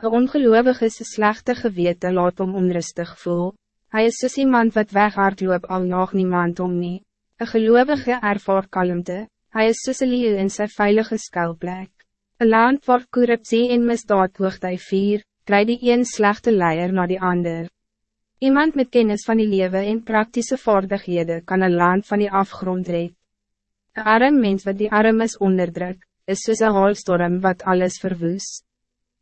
Een ongeloovige is slechte gewete laat om onrustig voel. Hij is soos iemand wat weghard loop al nog niemand om nie. Een geloovige ervaar kalmte, hij is soos een in sy veilige skuilplek. Een land waar corruptie en misdaad hoogd hy vier, kry die een slechte leier na die ander. Iemand met kennis van die leven en praktische vaardighede kan een land van die afgrond red. Een arm mens wat die arm is onderdruk, is soos een haalstorm wat alles verwoest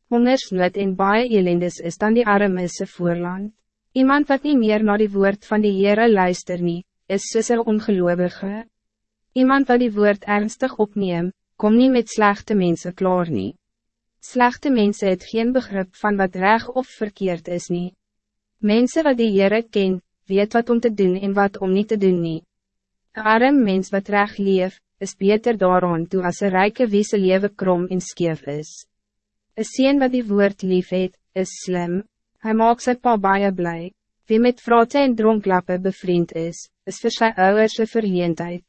hongersnood en baie elendes is dan die armese voorland. Iemand wat niet meer naar die woord van die Heere luister nie, is soos een ongeloovige. Iemand wat die woord ernstig opneem, kom niet met slechte mensen klaar nie. Slechte mensen het geen begrip van wat reg of verkeerd is nie. Mensen wat die Heere ken, weet wat om te doen en wat om niet te doen nie. Een arm mens wat reg leef, is beter daaraan toe as een rijke wie se leven krom en skeef is. Een sien wat die woord lief het, is slim. Hij maakt sy pa baie blij. Wie met vroute en dronklappe bevriend is, is vir sy ouders een verleendheid.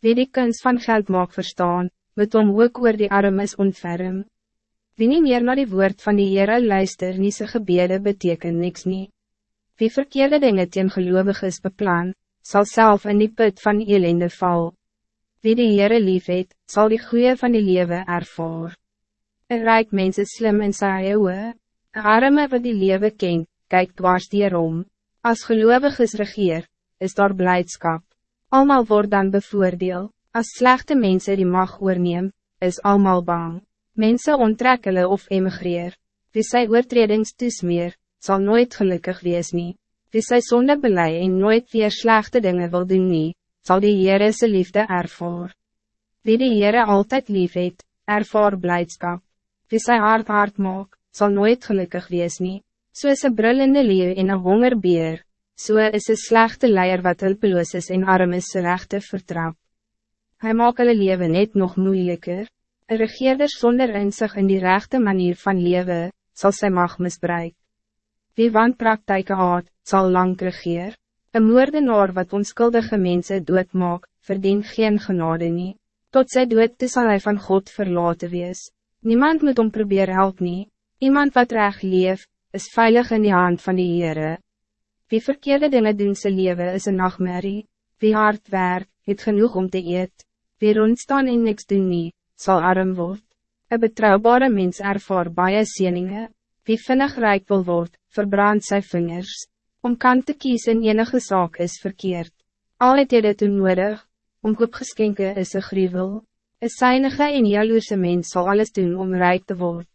Wie die kunst van geld maak verstaan, moet om ook oor die armes ontferm. Wie niet meer naar die woord van die Heere luister, nie sy gebede beteken niks nie. Wie verkeerde dingen teen gelovig is beplan, zal zelf in die put van elende val. Wie die Heere lief het, sal die goeie van die lewe ervaar. Een rijk mens is slim in sy eeuwe. Een arme wat die lewe ken, kyk dwars hierom. As gelovig is regeer, is daar blijdschap. Almal word dan bevoordeel. As slechte mensen die mag oorneem, is almal bang. Mensen onttrekkelen of emigreer. Wie sy oortredings toesmeer, zal nooit gelukkig wees nie. Wie sy sonde belei en nooit weer slechte dingen wil doen nie, sal die Heere sy liefde ervoor. Wie die Heere altijd lief het, ervoor blijdschap wie sy hart hard maak, zal nooit gelukkig wees nie. So is een brullende leeuw en een hongerbeer, so is een slechte leier wat hulpeloos is en arm is sy rechte vertrap. Hij maak hulle leven net nog moeilijker. Een regeerder zonder inzicht in die rechte manier van leven, zal sy mag misbruik. Wie wanpraktijke haat, zal lang regeer. Een moordenaar wat onskuldige mensen doodmaak, verdient geen genade nie. Tot sy dood sal hy van God verlaten wees. Niemand moet om probeer help nie. Iemand wat reg leef, is veilig in die hand van die Heere. Wie verkeerde dingen doen sy leven is een nachtmerrie. Wie hard werk, het genoeg om te eet. Wie rondstaan en niks doen nie, sal arm word. Een betrouwbare mens ervaar baie sieninge. Wie vinnig rijk wil word, verbrand sy vingers. Om kant te kies in enige zaak is verkeerd. Al het jy dit nodig, om koopgeskenke is een gruwel. Een seinige en jaloerse mens zal alles doen om rijk te worden.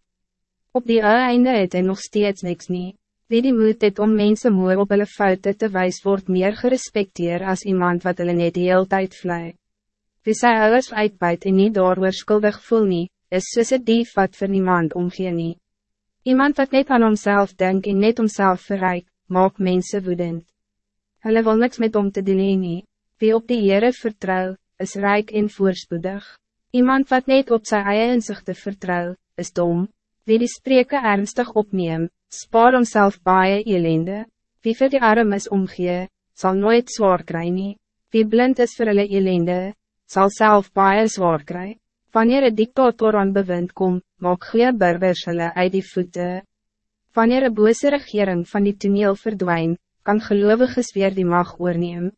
Op die einde het hy nog steeds niks nie. Wie die moed het om mensen mooi op hulle foute te wijs wordt meer gerespecteerd als iemand wat hulle net die hele tijd vlei. Wie sy ouders uitbuit en nie daarover skuldig voel nie, is soos een dief wat vir niemand omgee nie. Iemand wat net aan homself denkt en net homself verrijk, maak mensen woedend. Hulle wil niks met om te doen nie. Wie op die Heere vertrouw, is rijk en voorspoedig. Iemand wat net op zijn eie inzichte vertrouw, is dom. Wie die spreken ernstig opneem, spaar homself baie elende. Wie vir die arm is omgee, zal nooit zwaar nie. Wie blind is vir hulle elende, zal zelf baie zwaar kry. Wanneer een dictator aan bewind kom, maak goeie burgers hulle uit die voete. Wanneer een bose regering van die toneel verdwijnt, kan geloviges weer die mag oorneem.